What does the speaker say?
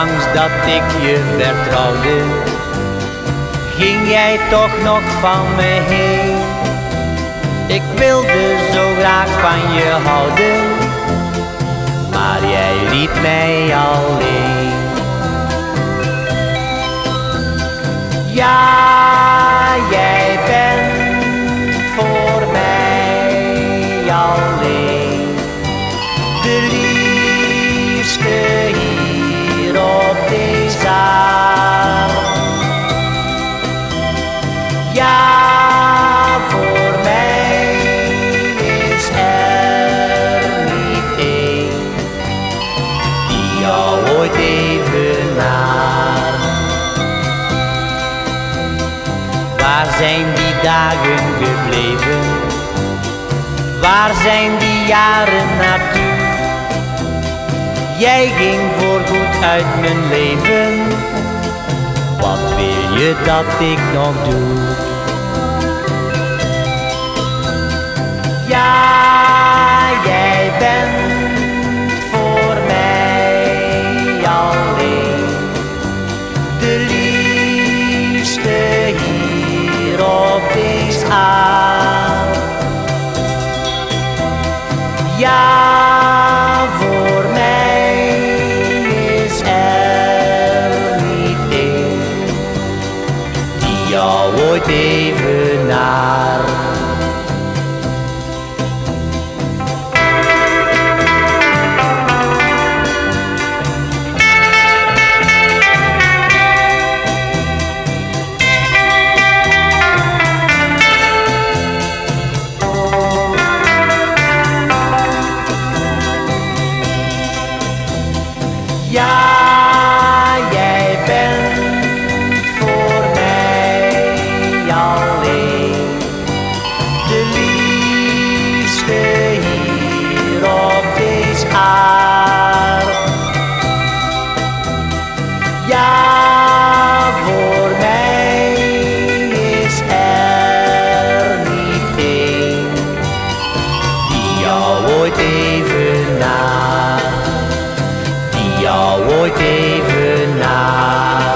ondanks dat ik je vertrouwde, ging jij toch nog van me heen. Ik wilde zo graag van je houden, maar jij liet mij alleen. Ja, zijn die dagen gebleven? Waar zijn die jaren naartoe? Jij ging voorgoed uit mijn leven. Wat wil je dat ik nog doe? Ja, voor mij is er niet die jou ooit even naar. haar. Ja, voor mij is er niet één die jou ooit even na, die jou ooit even na.